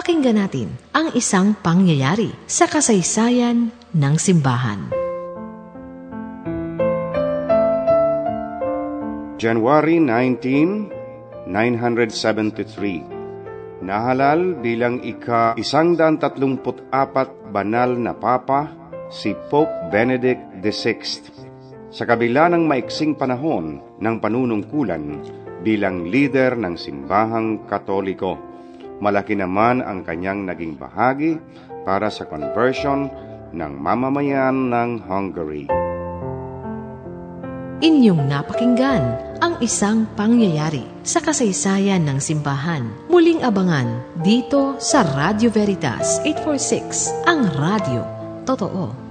Pakinggan natin ang isang pangyayari sa kasaysayan ng simbahan. January 19, 973 Nahalal bilang ika isang daan tatlumput apat banal na papa si Pope Benedict XVI. Sa kabila ng maiksing panahon ng panunungkulan bilang leader ng simbahang katoliko, malaki naman ang kanyang naging bahagi para sa conversion ng mamamayan ng Hungary. Inyong napakinggan ang isang pangyayari sa kasaysayan ng simbahan. Muling abangan dito sa Radio Veritas 846, ang radio. Totoo.